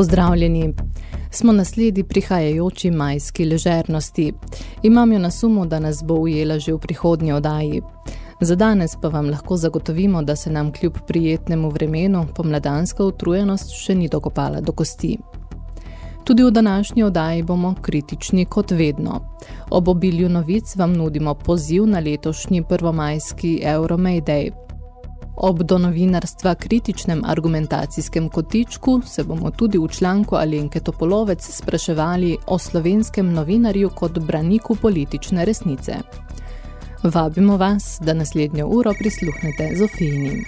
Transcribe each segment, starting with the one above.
Pozdravljeni. Smo nasledi prihajajoči majski ležernosti. Imam jo na sumu, da nas bo ujela že v prihodnji odaji. Za danes pa vam lahko zagotovimo, da se nam kljub prijetnemu vremenu pomladanska utrujenost še ni dokopala do kosti. Tudi v današnji oddaji bomo kritični kot vedno. Ob obilju novic vam nudimo poziv na letošnji prvomajski Euro Mayday – Ob do novinarstva kritičnem argumentacijskem kotičku se bomo tudi v članku Alenke Topolovec spraševali o slovenskem novinarju kot braniku politične resnice. Vabimo vas, da naslednjo uro prisluhnete Zofijinim.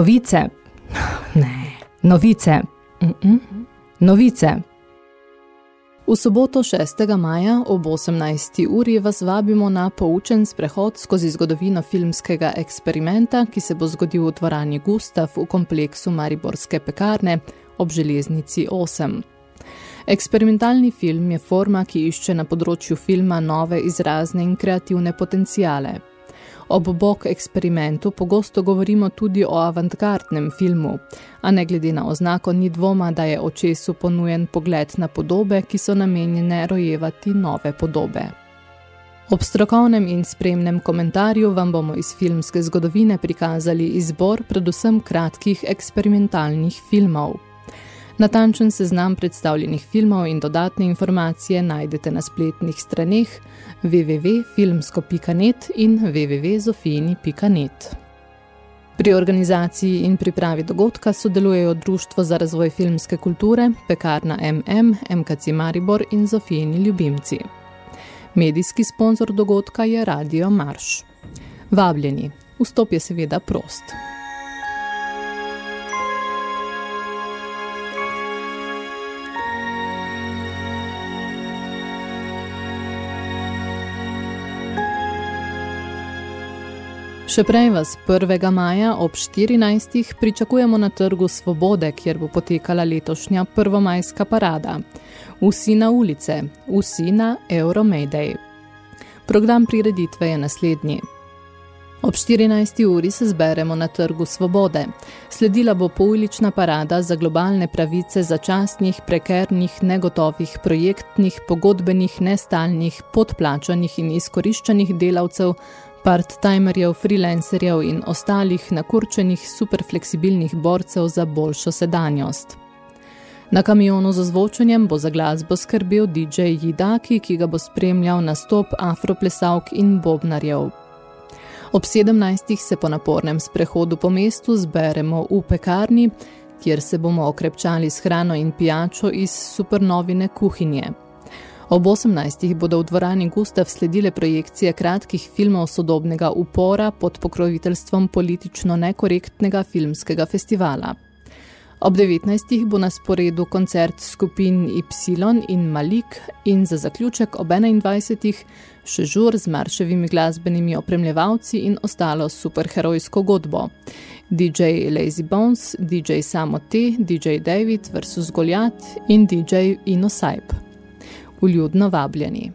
Novice. Ne, novice. Mm -mm. Novice. V soboto 6. maja ob 18. uri vas vabimo na poučen sprehod skozi zgodovino filmskega eksperimenta, ki se bo zgodil v dvorani Gustav v kompleksu Mariborske pekarne ob železnici 8. Eksperimentalni film je forma, ki išče na področju filma nove izrazne in kreativne potencijale. Ob bok eksperimentu pogosto govorimo tudi o avantgardnem filmu, a ne glede na oznako ni dvoma, da je očesu ponujen pogled na podobe, ki so namenjene rojevati nove podobe. Ob strokovnem in spremnem komentarju vam bomo iz filmske zgodovine prikazali izbor predvsem kratkih eksperimentalnih filmov. Natančen seznam predstavljenih filmov in dodatne informacije najdete na spletnih straneh www.filmsko.net in www.zofijini.net. Pri organizaciji in pripravi dogodka sodelujejo Društvo za razvoj filmske kulture, Pekarna MM, MKC Maribor in Zofijini ljubimci. Medijski sponzor dogodka je Radio Marš. Vabljeni, vstop je seveda prost. Še prej vas 1. maja ob 14. pričakujemo na trgu Svobode, kjer bo potekala letošnja prvomajska parada. Vsi na ulice, vsi na Euro Mayday. Program prireditve je naslednji. Ob 14. uri se zberemo na trgu Svobode. Sledila bo poulična parada za globalne pravice začasnih, prekernih, negotovih, projektnih, pogodbenih, nestalnih, podplačanih in izkoriščanih delavcev, part-timerjev, freelancerjev in ostalih nakurčenih superfleksibilnih borcev za boljšo sedanjost. Na kamionu z ozvočenjem bo za glasbo skrbel DJ Jidaki, ki ga bo spremljal nastop afroplesavk in bobnarjev. Ob 17. se po napornem sprehodu po mestu zberemo v pekarni, kjer se bomo okrepčali s hrano in pijačo iz supernovine kuhinje. Ob 18. bodo v dvorani Gustav sledile projekcije kratkih filmov sodobnega upora pod pokroviteljstvom politično nekorektnega filmskega festivala. Ob 19. bo na sporedu koncert skupin Y in Malik in za zaključek ob 21. še žur z marševimi glasbenimi opremljevalci in ostalo superherojsko godbo. DJ Lazy Bones, DJ Samo T, DJ David vs. Goliat in DJ Ino Saib vljudno vabljeni.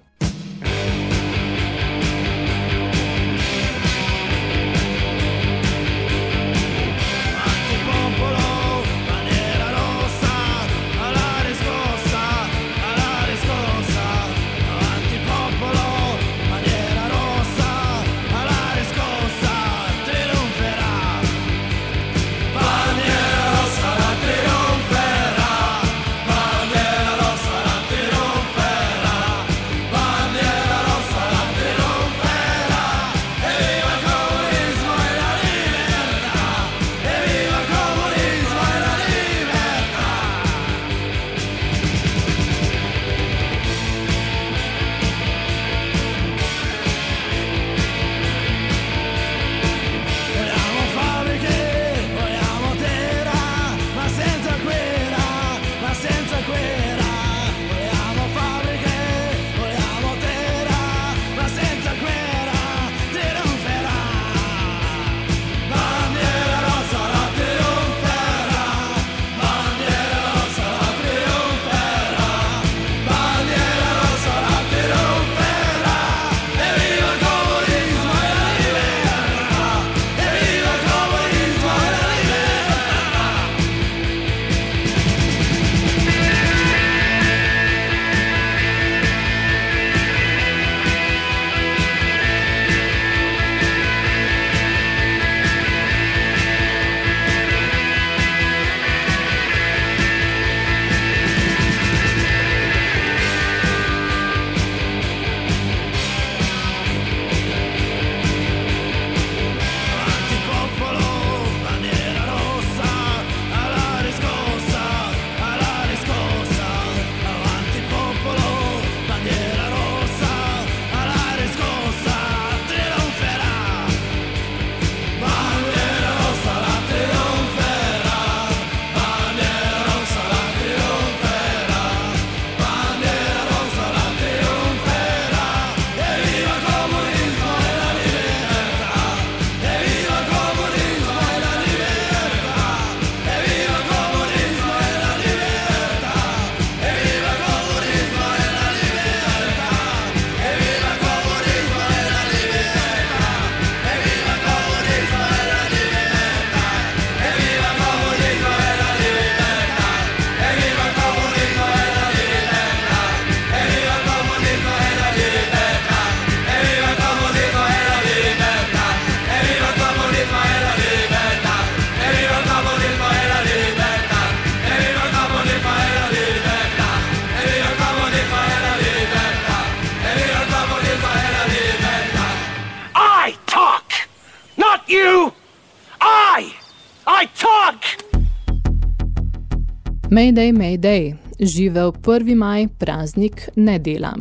Živel 1. maj, praznik nedela.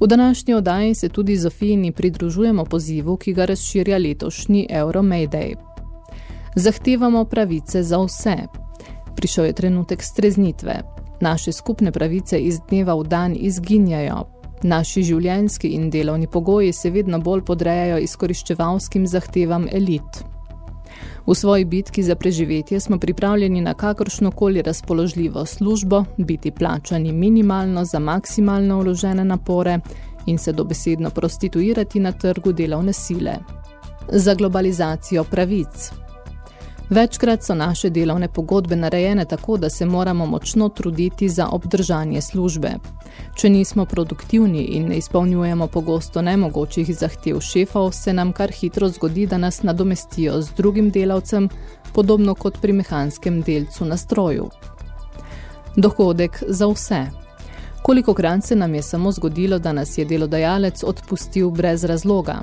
V današnji oddaji se tudi Zofijini pridružujemo pozivu, ki ga razširja letošnji Euro Mayday. Zahtevamo pravice za vse. Prišel je trenutek streznitve. Naše skupne pravice iz dneva v dan izginjajo. Naši življenjski in delovni pogoji se vedno bolj podrejajo izkoriščevalskim zahtevam elit. V svoji bitki za preživetje smo pripravljeni na kakršnokoli razpoložljivo službo, biti plačani minimalno za maksimalno vložene napore in se dobesedno prostituirati na trgu delovne sile. Za globalizacijo pravic. Večkrat so naše delovne pogodbe narejene tako, da se moramo močno truditi za obdržanje službe. Če nismo produktivni in ne izpolnjujemo pogosto nemogočih zahtev šefov, se nam kar hitro zgodi, da nas nadomestijo z drugim delavcem, podobno kot pri mehanskem delcu na stroju. Dohodek za vse. Koliko se nam je samo zgodilo, da nas je delodajalec odpustil brez razloga,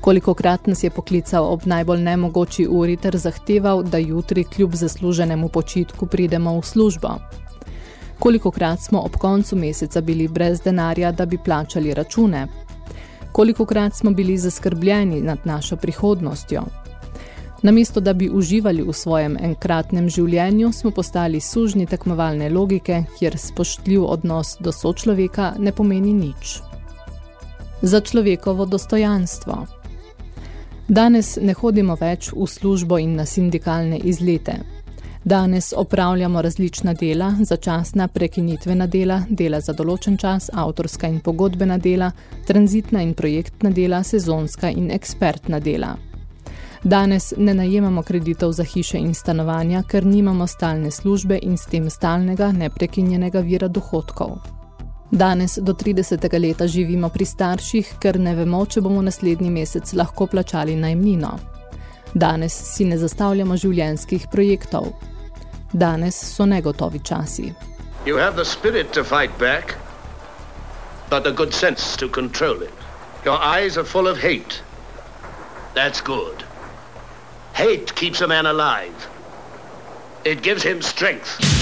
Kolikokrat nas je poklical ob najbolj nemogoči uri ter zahteval, da jutri kljub zasluženemu počitku pridemo v službo. Kolikokrat smo ob koncu meseca bili brez denarja, da bi plačali račune. Kolikokrat smo bili zaskrbljeni nad našo prihodnostjo. Namesto, da bi uživali v svojem enkratnem življenju, smo postali sužni tekmovalne logike, kjer spoštljiv odnos do sočloveka ne pomeni nič. Za človekovo dostojanstvo. Danes ne hodimo več v službo in na sindikalne izlete. Danes opravljamo različna dela, začasna prekinitvena dela, dela za določen čas, avtorska in pogodbena dela, tranzitna in projektna dela, sezonska in ekspertna dela. Danes ne najemamo kreditov za hiše in stanovanja, ker nimamo stalne službe in s tem stalnega, neprekinjenega vira dohodkov. Danes do 30. leta živimo pri starših, ker ne vemo, če bomo naslednji mesec lahko plačali najmnino. Danes si ne zastavljamo življenjskih projektov. Danes so negotovi časi. You have the spirit to fight back, but the good sense to control it. Your eyes are full of hate. That's good. Hate keeps a man alive. It gives him strength.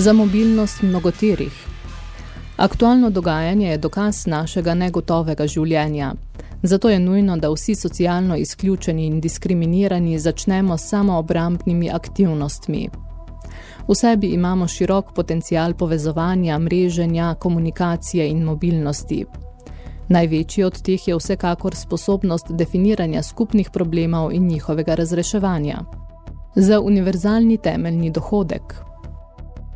Za mobilnost mnogoterih. Aktualno dogajanje je dokaz našega negotovega življenja. Zato je nujno, da vsi socialno izključeni in diskriminirani začnemo samo obrambnimi aktivnostmi. V sebi imamo širok potencial povezovanja, mreženja, komunikacije in mobilnosti. Največji od teh je vsekakor sposobnost definiranja skupnih problemov in njihovega razreševanja. Za univerzalni temeljni dohodek.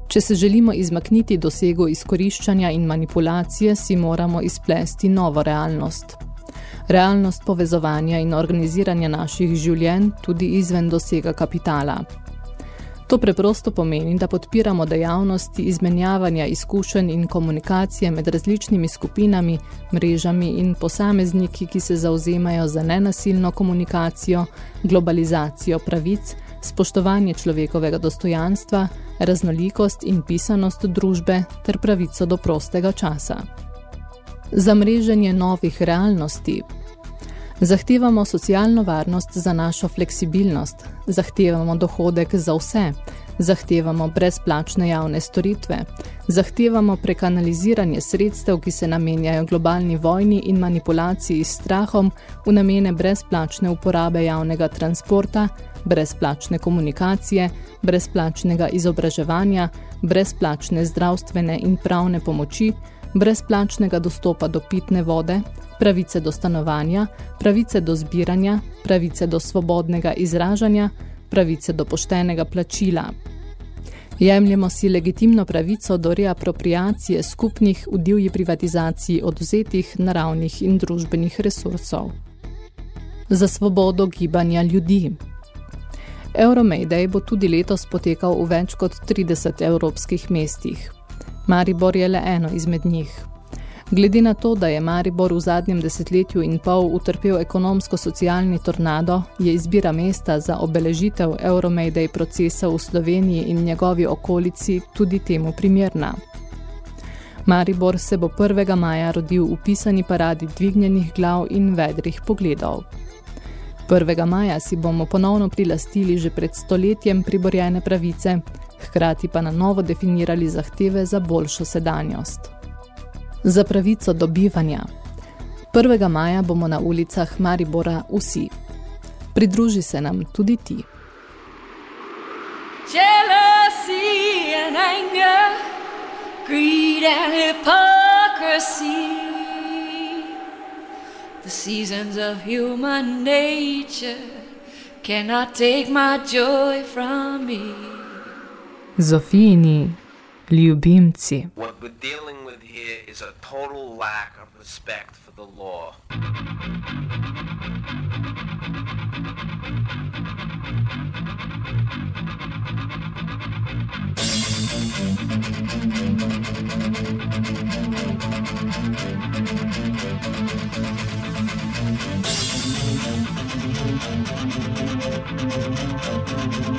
Če se želimo izmakniti dosegu izkoriščanja in manipulacije, si moramo izplesti novo realnost. Realnost povezovanja in organiziranja naših življenj tudi izven dosega kapitala. To preprosto pomeni, da podpiramo dejavnosti izmenjavanja izkušenj in komunikacije med različnimi skupinami, mrežami in posamezniki, ki se zauzemajo za nenasilno komunikacijo, globalizacijo pravic, spoštovanje človekovega dostojanstva, raznolikost in pisanost družbe ter pravico do prostega časa. Zamreženje novih realnosti. Zahtevamo socialno varnost za našo fleksibilnost, zahtevamo dohodek za vse, zahtevamo brezplačne javne storitve, zahtevamo prekanaliziranje sredstev, ki se namenjajo globalni vojni in manipulaciji s strahom v namene brezplačne uporabe javnega transporta, brezplačne komunikacije, brezplačnega izobraževanja, brezplačne zdravstvene in pravne pomoči, brezplačnega dostopa do pitne vode, pravice do stanovanja, pravice do zbiranja, pravice do svobodnega izražanja, pravice do poštenega plačila. Jemljemo si legitimno pravico do reapropriacije skupnih v divji privatizaciji odvzetih naravnih in družbenih resursov. Za svobodo gibanja ljudi. Euromayday bo tudi letos potekal v več kot 30 evropskih mestih. Maribor je le eno izmed njih. Glede na to, da je Maribor v zadnjem desetletju in pol utrpel ekonomsko-socialni tornado, je izbira mesta za obeležitev Euromayday procesa v Sloveniji in njegovi okolici tudi temu primerna. Maribor se bo 1. maja rodil v pisani paradi dvignjenih glav in vedrih pogledov. 1. maja si bomo ponovno prilastili že pred stoletjem priborjene pravice, hkrati pa na novo definirali zahteve za boljšo sedanjost. Za pravico dobivanja. 1. maja bomo na ulicah Maribora vsi. Pridruži se nam tudi ti. Jealousy and anger, greed and hypocrisy the seasons of human nature cannot take my joy from me. Zofijini ljubimci. What we're dealing with here is a total lack of respect for the law. Thank you.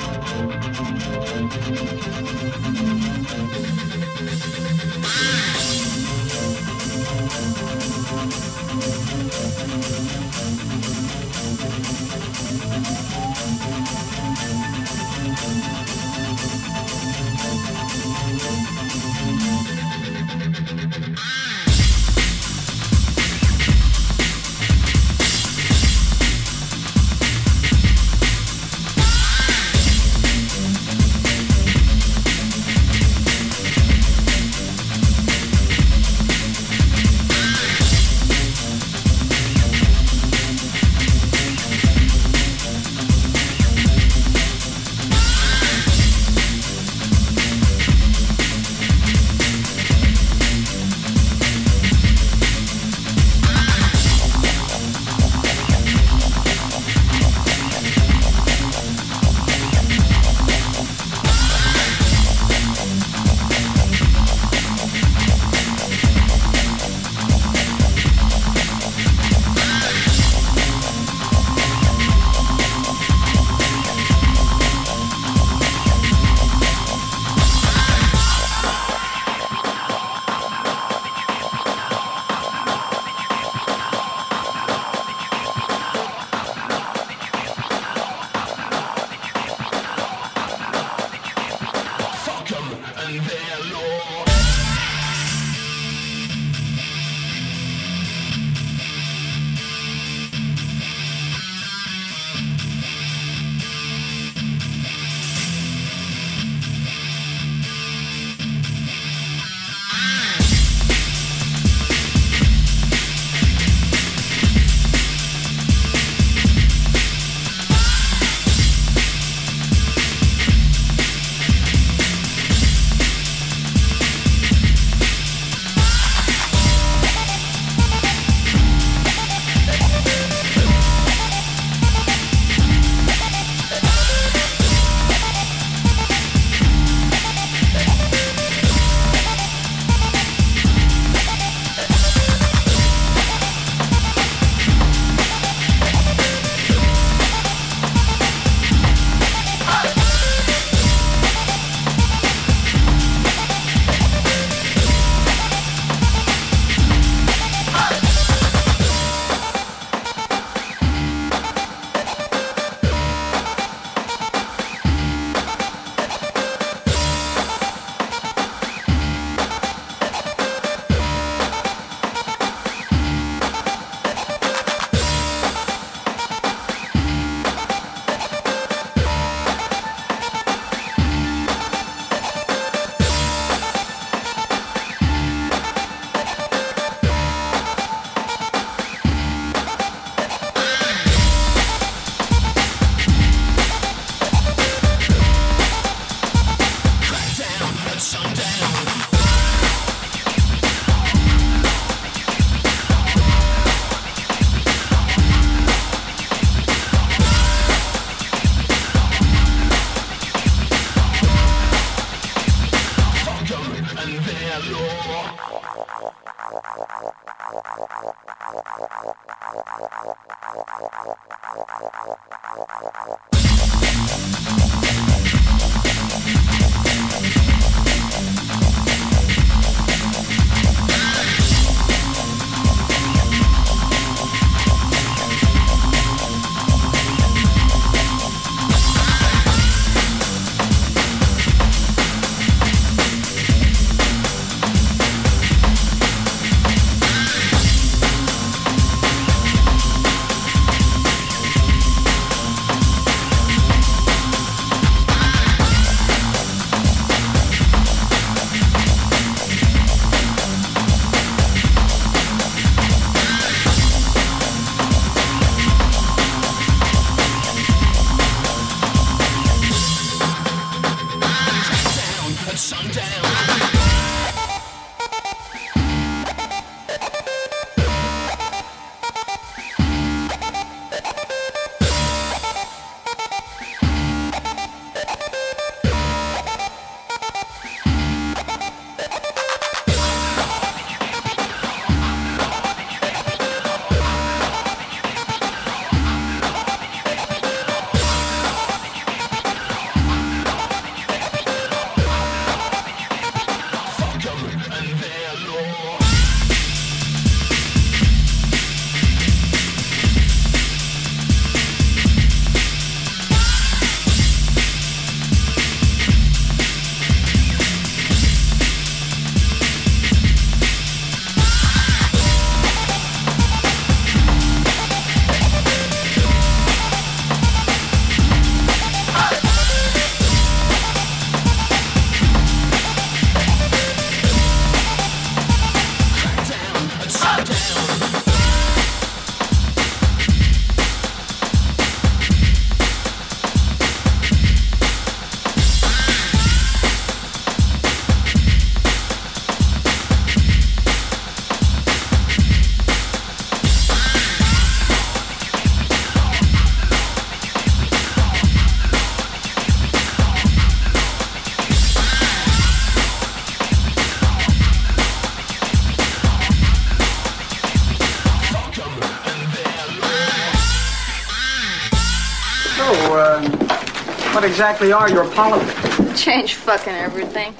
Exactly are your politics? Change fucking everything.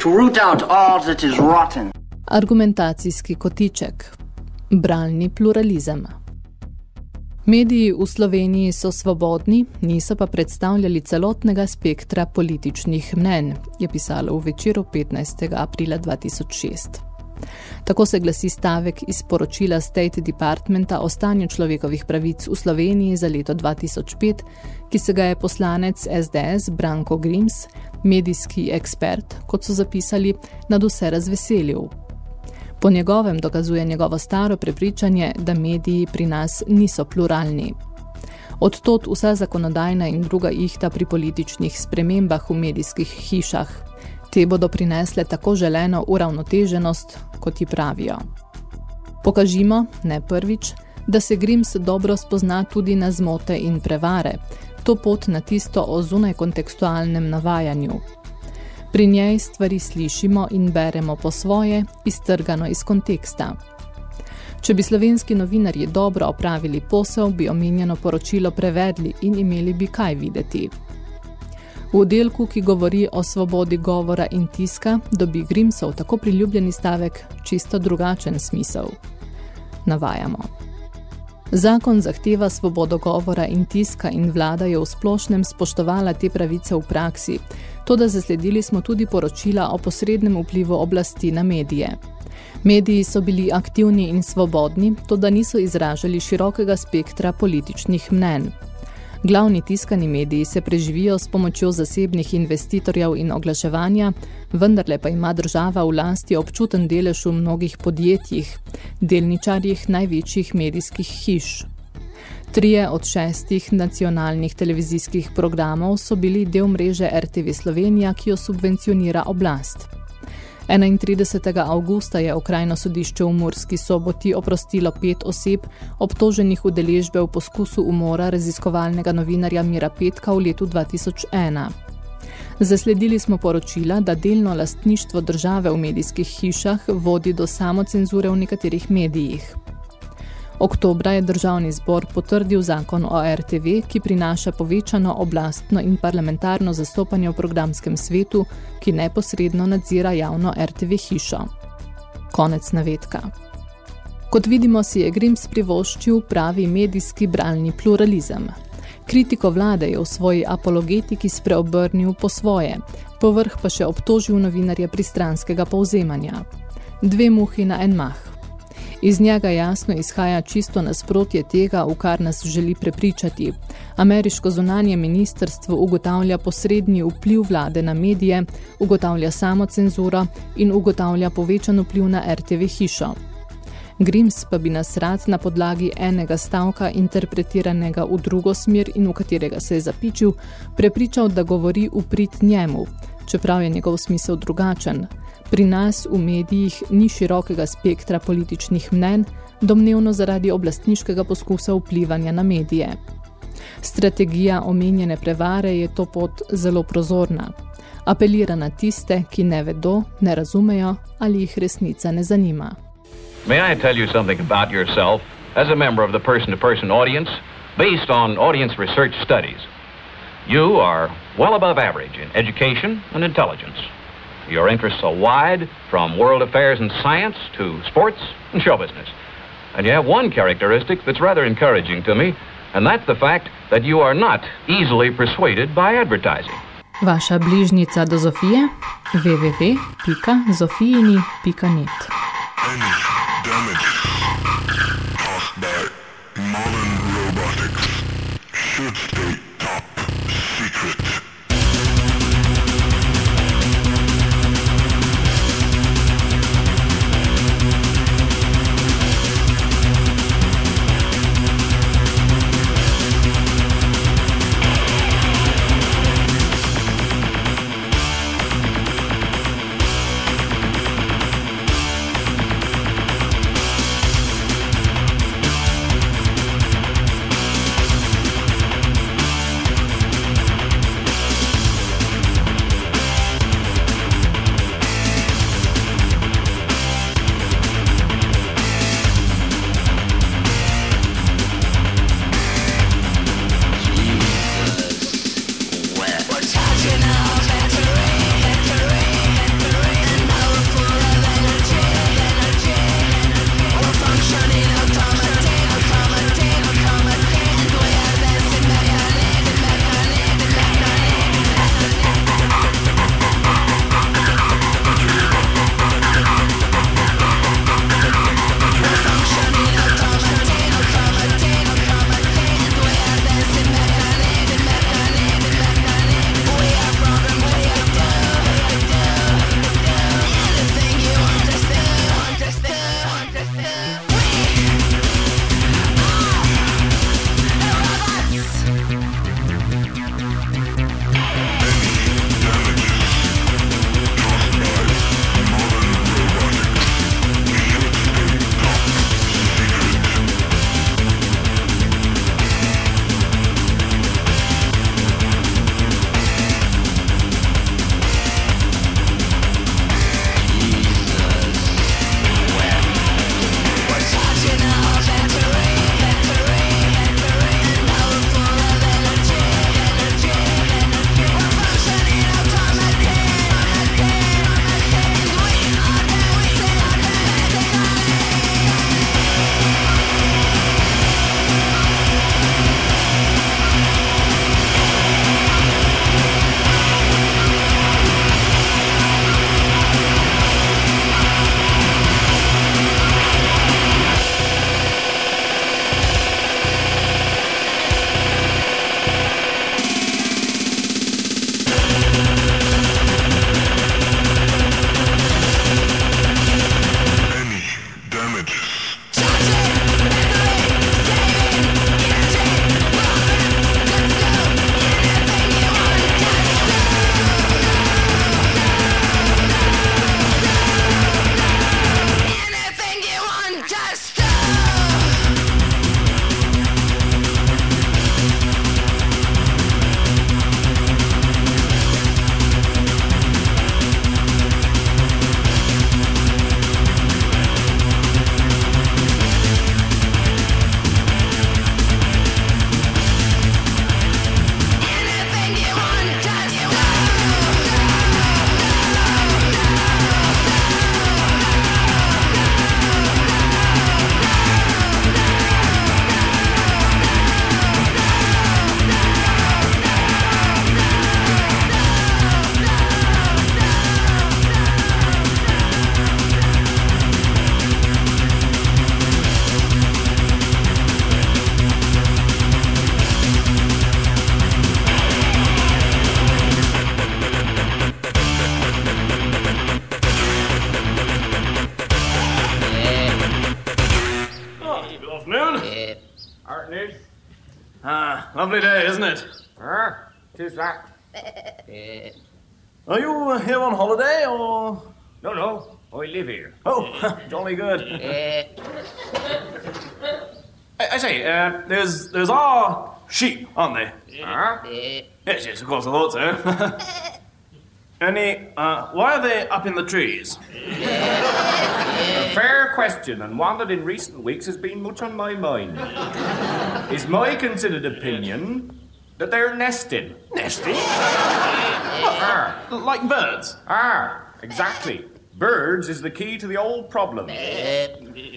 To root out all that is rotten. Argumentacijski kotiček. Bralni pluralizem. Mediji v Sloveniji so svobodni, niso pa predstavljali celotnega spektra političnih mnen, je pisalo v večeru 15. aprila 2006. Tako se glasi stavek iz poročila State Departmenta o stanju človekovih pravic v Sloveniji za leto 2005, ki se ga je poslanec SDS Branko Grims, medijski ekspert, kot so zapisali, nad vse razveselil. Po njegovem dokazuje njegovo staro prepričanje, da mediji pri nas niso pluralni. Od tot vsa zakonodajna in druga ihta pri političnih spremembah v medijskih hišah – Te bodo prinesle tako želeno uravnoteženost, kot ji pravijo. Pokažimo, ne prvič, da se Grims dobro spozna tudi na zmote in prevare, to pot na tisto o zunaj kontekstualnem navajanju. Pri njej stvari slišimo in beremo po svoje, iztrgano iz konteksta. Če bi slovenski novinarji dobro opravili posel, bi omenjeno poročilo prevedli in imeli bi kaj videti. V oddelku, ki govori o svobodi govora in tiska, dobi Grimsov tako priljubljeni stavek čisto drugačen smisel. Navajamo. Zakon zahteva svobodo govora in tiska in vlada je v splošnem spoštovala te pravice v praksi, to da zasledili smo tudi poročila o posrednem vplivu oblasti na medije. Mediji so bili aktivni in svobodni, to da niso izražali širokega spektra političnih mnen. Glavni tiskani mediji se preživijo s pomočjo zasebnih investitorjev in oglaševanja, vendarle pa ima država v lasti občuten delež v mnogih podjetjih, delničarjih največjih medijskih hiš. Trije od šestih nacionalnih televizijskih programov so bili del mreže RTV Slovenija, ki jo subvencionira oblast. 31. avgusta je okrajno sodišče v Murski soboti oprostilo pet oseb, obtoženih udeležbe v poskusu umora raziskovalnega novinarja Mira Petka v letu 2001. Zasledili smo poročila, da delno lastništvo države v medijskih hišah vodi do samocenzure v nekaterih medijih. Oktobra je državni zbor potrdil zakon o RTV, ki prinaša povečano oblastno in parlamentarno zastopanje v programskem svetu, ki neposredno nadzira javno RTV hišo. Konec navedka. Kot vidimo, si je Grims privoščil pravi medijski bralni pluralizem. Kritiko vlade je v svoji apologetiki spreobrnil po svoje, povrh pa še obtožil novinarja pristranskega povzemanja. Dve muhi na en mah. Iz njega jasno izhaja čisto nasprotje tega, v kar nas želi prepričati. Ameriško zunanje ministrstvo ugotavlja posrednji vpliv vlade na medije, ugotavlja samo cenzuro in ugotavlja povečan vpliv na RTV hišo. Grims pa bi nas rad na podlagi enega stavka interpretiranega v drugo smer in v katerega se je zapičil, prepričal, da govori v prid njemu, čeprav je njegov smisel drugačen. Pri nas v medijih ni širokega spektra političnih mnen, domnevno zaradi oblastniškega poskusa vplivanja na medije. Strategija omenjene prevare je to pot zelo prozorna. Apelira na tiste, ki ne vedo, ne razumejo ali jih resnica ne zanima. May I tell you something about yourself as a member of the person-to-person -person audience based on audience research studies? You are well above average in education and intelligence. Your interests are wide, from world affairs and science to sports and show business. And you have one characteristic that's rather encouraging to me, and that's the fact that you are not easily persuaded by advertising. Vaša bližnica do Zofije www.zofijini.net lovely day, isn't it? Ah, tis that. Are you uh, here on holiday or? No, no, I live here. Oh, jolly good. I, I say, uh, there's there's our sheep, aren't they? Ah, Yes, yes, of course, I thought so. Any, uh, why are they up in the trees? a fair question, and one that in recent weeks has been much on my mind. Is my considered opinion that they're nesting. Nesting? Ah, Like birds? ah, exactly. Birds is the key to the old problem.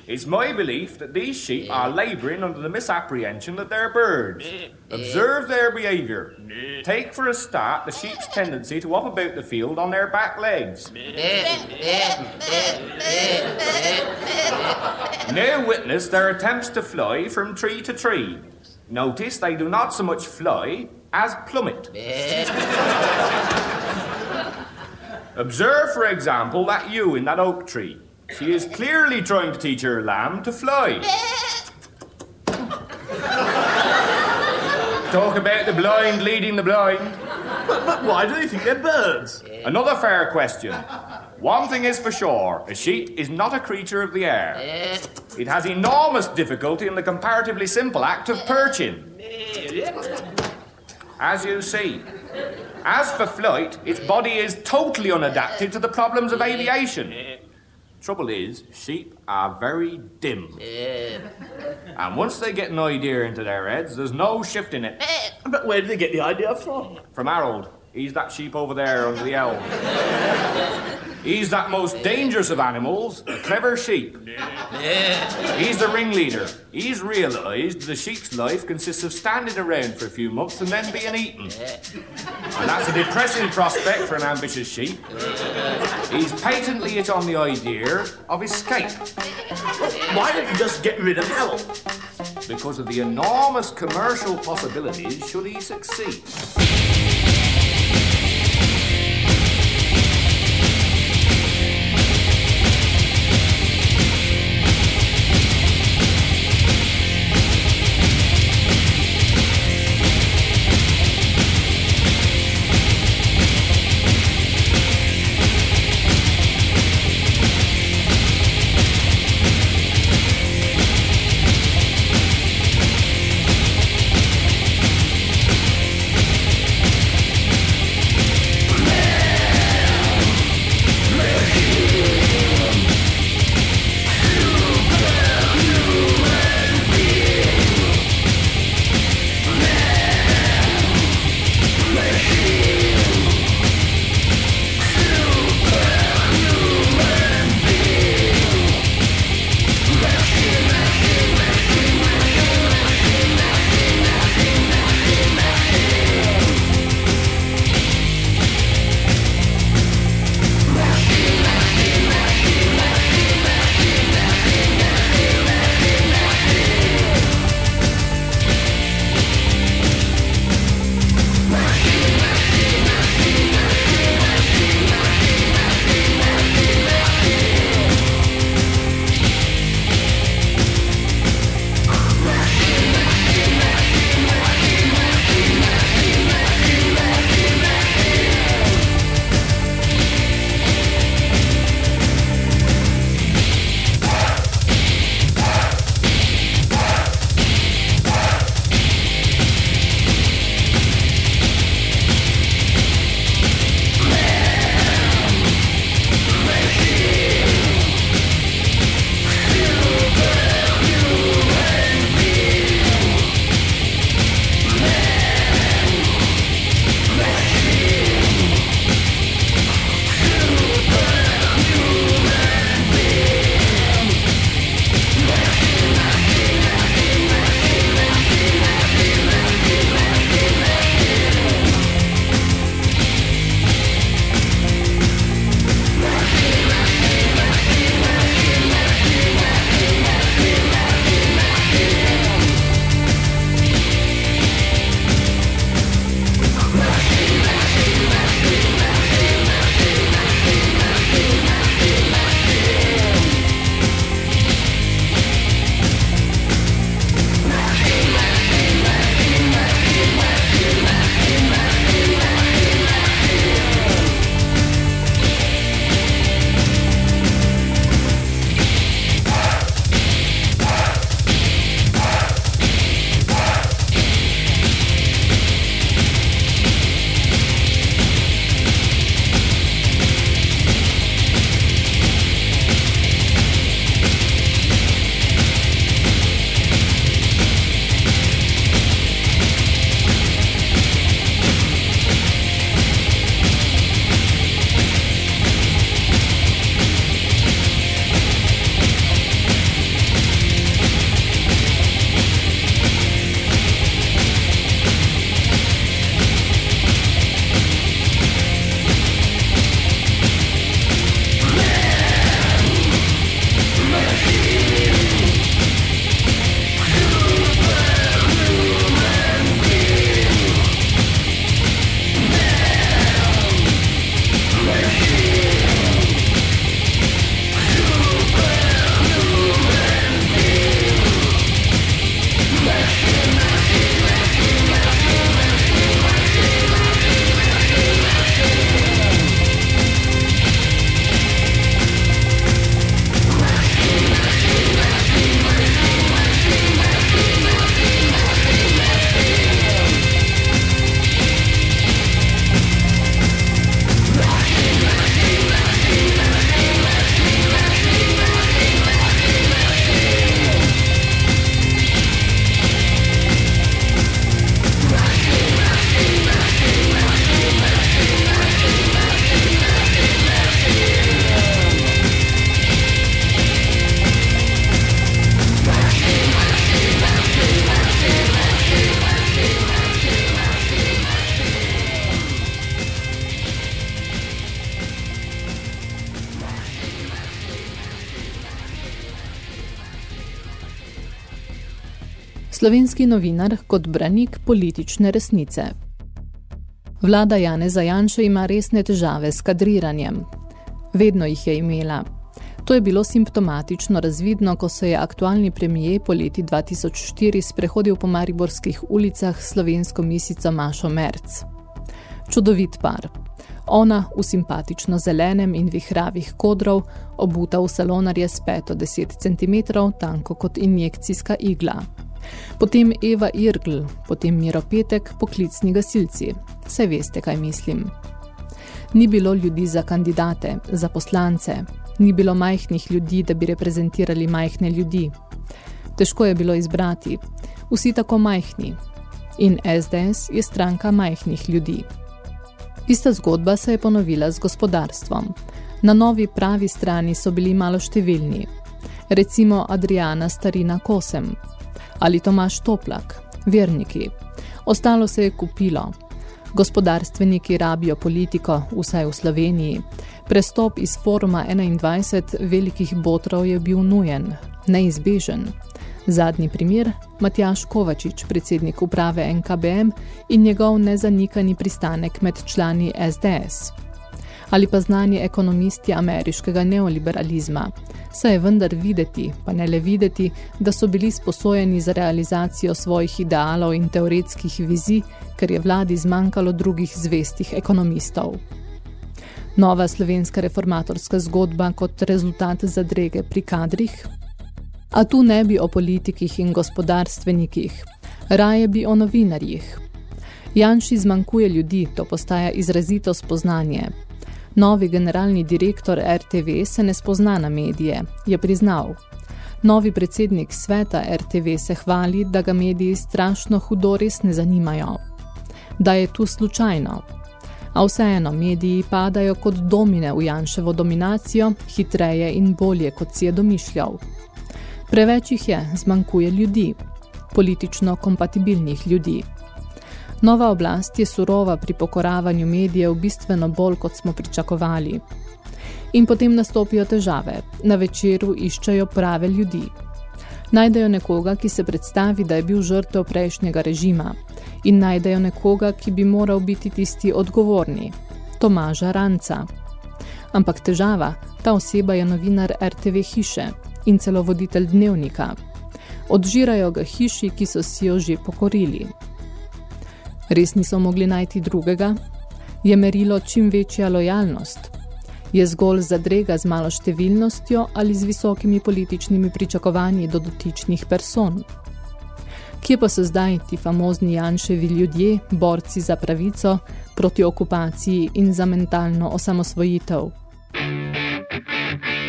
It's my belief that these sheep are labouring under the misapprehension that they're birds. Observe their behaviour. Take for a start the sheep's tendency to hop about the field on their back legs. Now witness their attempts to fly from tree to tree. Notice they do not so much fly as plummet. Observe, for example, that ewe in that oak tree. She is clearly trying to teach her lamb to fly. Talk about the blind leading the blind. But but why do they think they're birds? Another fair question. One thing is for sure a sheep is not a creature of the air. Eh. It has enormous difficulty in the comparatively simple act of perching. Eh. As you see. As for flight, its body is totally unadapted to the problems of aviation. Trouble is, sheep are very dim. And once they get an idea into their heads, there's no shifting it. Eh. But where did they get the idea from? From Harold. He's that sheep over there under the elm. He's that most dangerous of animals, a clever sheep. He's the ringleader. He's realised the sheep's life consists of standing around for a few months and then being eaten. And that's a depressing prospect for an ambitious sheep. He's patently hit on the idea of escape Why don't you just get rid of Harold? because of the enormous commercial possibilities should he succeed. Slovenski novinar kot branik politične resnice. Vlada Janeza Janše ima resne težave s kadriranjem. Vedno jih je imela. To je bilo simptomatično razvidno, ko se je aktualni premije po leti 2004 sprehodil po mariborskih ulicah slovensko misico Mašo Merc. Čudovit par. Ona v simpatično zelenem in vihravih kodrov, obuta v salonarje s 5-10 cm, tanko kot injekcijska igla. Potem Eva Irgl, potem Miro Petek, poklicni gasilci. Vse veste, kaj mislim. Ni bilo ljudi za kandidate, za poslance, Ni bilo majhnih ljudi, da bi reprezentirali majhne ljudi. Težko je bilo izbrati. Vsi tako majhni. In SDS je stranka majhnih ljudi. Ista zgodba se je ponovila z gospodarstvom. Na novi pravi strani so bili malo številni. Recimo Adriana Starina Kosem ali Tomaš Toplak, verniki. Ostalo se je kupilo. Gospodarstveniki rabijo politiko, vsaj v Sloveniji. Prestop iz foruma 21 velikih botrov je bil nujen, neizbežen. Zadnji primer, Matjaš Kovačič, predsednik uprave NKBM in njegov nezanikani pristanek med člani SDS. Ali pa znani ekonomisti ameriškega neoliberalizma. Saj je vendar videti, pa ne le videti, da so bili sposojeni za realizacijo svojih idealov in teoretskih vizij, ker je vladi zmanjkalo drugih zvestih ekonomistov. Nova slovenska reformatorska zgodba kot rezultat zadrege pri kadrih? A tu ne bi o politikih in gospodarstvenikih, raje bi o novinarjih. Janši zmanjkuje ljudi, to postaja izrazito spoznanje. Novi generalni direktor RTV se ne spozna na medije, je priznal. Novi predsednik sveta RTV se hvali, da ga mediji strašno hudo res ne zanimajo. Da je tu slučajno, a vseeno mediji padajo kot domine v Janševo dominacijo, hitreje in bolje, kot si je domišljal. Preveč jih je, zmanjkuje ljudi, politično kompatibilnih ljudi. Nova oblast je surova pri pokoravanju medijev bistveno bolj, kot smo pričakovali. In potem nastopijo težave. Na večeru iščejo prave ljudi. Najdejo nekoga, ki se predstavi, da je bil žrtev prejšnjega režima in najdejo nekoga, ki bi moral biti tisti odgovorni, Tomaža Ranca. Ampak težava, ta oseba je novinar RTV hiše in celo voditelj dnevnika. Odžirajo ga hiši, ki so si jo že pokorili. Res niso mogli najti drugega? Je merilo čim večja lojalnost? Je zgolj zadrega z malo številnostjo ali z visokimi političnimi pričakovanji do dotičnih person? Kje pa so zdaj ti famozni Janševi ljudje, borci za pravico, proti okupaciji in za mentalno osamosvojitev? One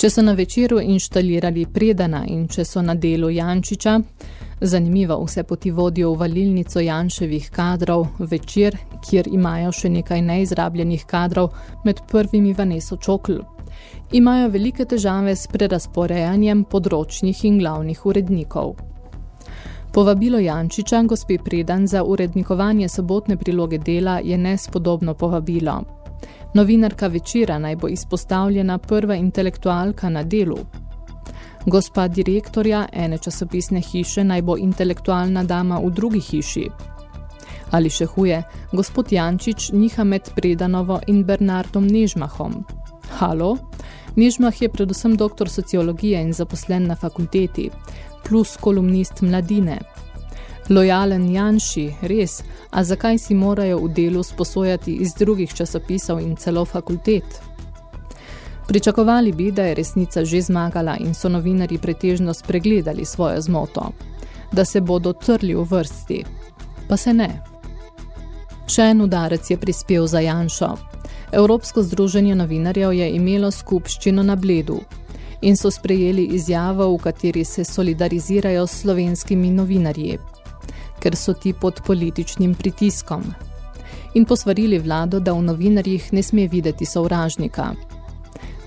Če so na večeru inštalirali predana in če so na delu Jančiča, zanimivo vse poti vodijo v valilnico Janševih kadrov, večer, kjer imajo še nekaj neizrabljenih kadrov med prvimi Vaneso Čokl, imajo velike težave s prerasporejanjem področnih in glavnih urednikov. Povabilo Jančiča, gospe Predan, za urednikovanje sobotne priloge dela je nespodobno povabilo. Novinarka večera naj bo izpostavljena prva intelektualka na delu. Gospa direktorja ene časopisne hiše naj bo intelektualna dama v drugi hiši. Ali še huje, gospod Jančič niha med Predanovo in Bernardom Nežmahom. Halo? Nežmah je predvsem doktor sociologije in zaposlen na fakulteti, plus kolumnist mladine. Lojalen Janši, res, a zakaj si morajo v delu sposojati iz drugih časopisov in celo fakultet? Pričakovali bi, da je resnica že zmagala in so novinari pretežno spregledali svojo zmoto, da se bodo trli v vrsti. Pa se ne. Še en udarec je prispel za Janšo. Evropsko združenje novinarjev je imelo skupščino na Bledu in so sprejeli izjavo, v kateri se solidarizirajo s slovenskimi novinarji ker so ti pod političnim pritiskom. In posvarili vlado, da v novinarjih ne sme videti sovražnika.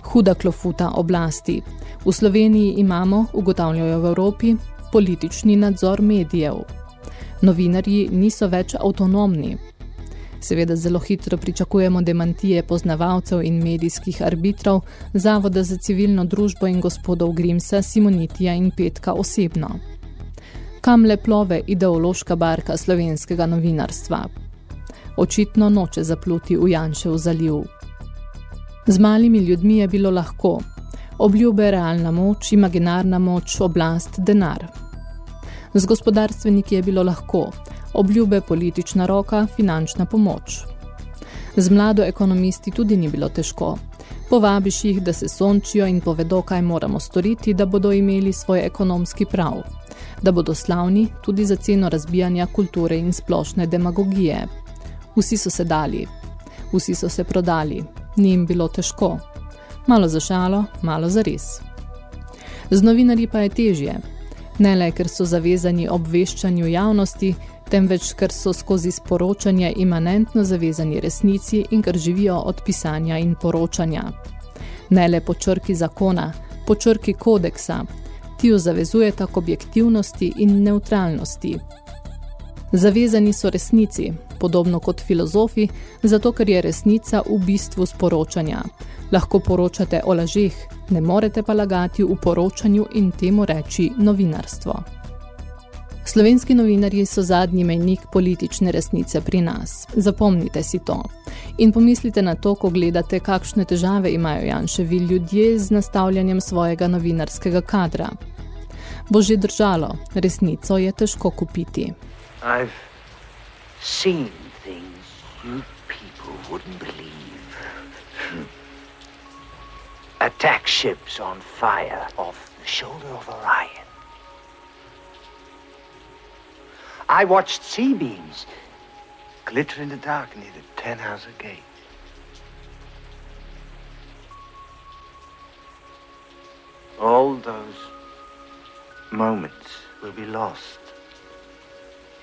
Huda klofuta oblasti. V Sloveniji imamo, ugotavljajo v Evropi, politični nadzor medijev. Novinarji niso več avtonomni. Seveda zelo hitro pričakujemo demantije poznavalcev in medijskih arbitrov, Zavoda za civilno družbo in gospodov Grimsa, Simonitija in Petka osebno kam le plove ideološka barka slovenskega novinarstva. Očitno noče zapluti v Janšev zaliv. Z malimi ljudmi je bilo lahko. Obljube, realna moč, imaginarna moč, oblast, denar. Z gospodarstveniki je bilo lahko. Obljube, politična roka, finančna pomoč. Z mlado ekonomisti tudi ni bilo težko. Povabiš jih, da se sončijo in povedo, kaj moramo storiti, da bodo imeli svoj ekonomski prav da bodo slavni tudi za ceno razbijanja kulture in splošne demagogije. Vsi so se dali, vsi so se prodali, ni jim bilo težko. Malo za šalo, malo za res. Z novinarji pa je težje. Ne le, ker so zavezani obveščanju javnosti, temveč, ker so skozi sporočanje imanentno zavezani resnici in ker živijo od pisanja in poročanja. Ne le po črki zakona, po črki kodeksa, ki jo zavezujeta k objektivnosti in neutralnosti. Zavezani so resnici, podobno kot filozofi, zato ker je resnica v bistvu sporočanja. Lahko poročate o lažeh, ne morete pa lagati v poročanju in temu reči novinarstvo. Slovenski novinarji so zadnji mejnik politične resnice pri nas. Zapomnite si to. In pomislite na to, ko gledate, kakšne težave imajo Janševi ljudje z nastavljanjem svojega novinarskega kadra. Bo že držalo, resnico je težko kupiti. I've seen things you people wouldn't believe. Attack ships on fire off the shoulder of Orion. I watched sea beams glitter in the dark near the Ten Hauser Gate. All those moments will be lost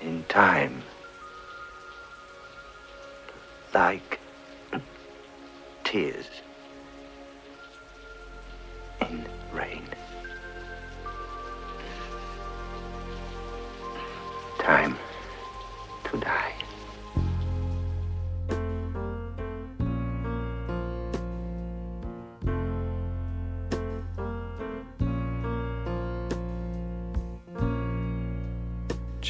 in time. Like tears in rain. Time to die.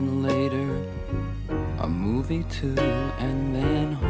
Then later, a movie too, and then home.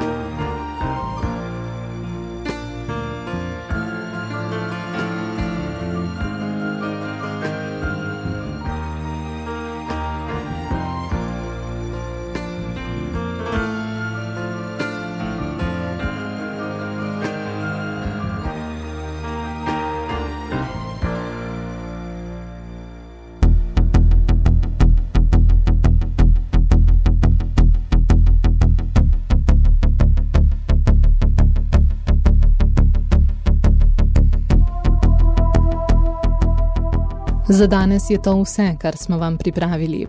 Za danes je to vse, kar smo vam pripravili.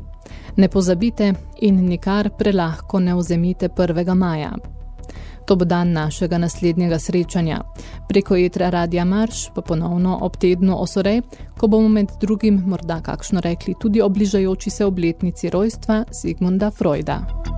Ne pozabite in nikar prelahko ne vzemite 1. maja. To bo dan našega naslednjega srečanja. Preko etra Radija Marš pa ponovno ob tednu osorej, ko bomo med drugim morda kakšno rekli tudi o bližajoči se obletnici rojstva Sigmunda Freuda.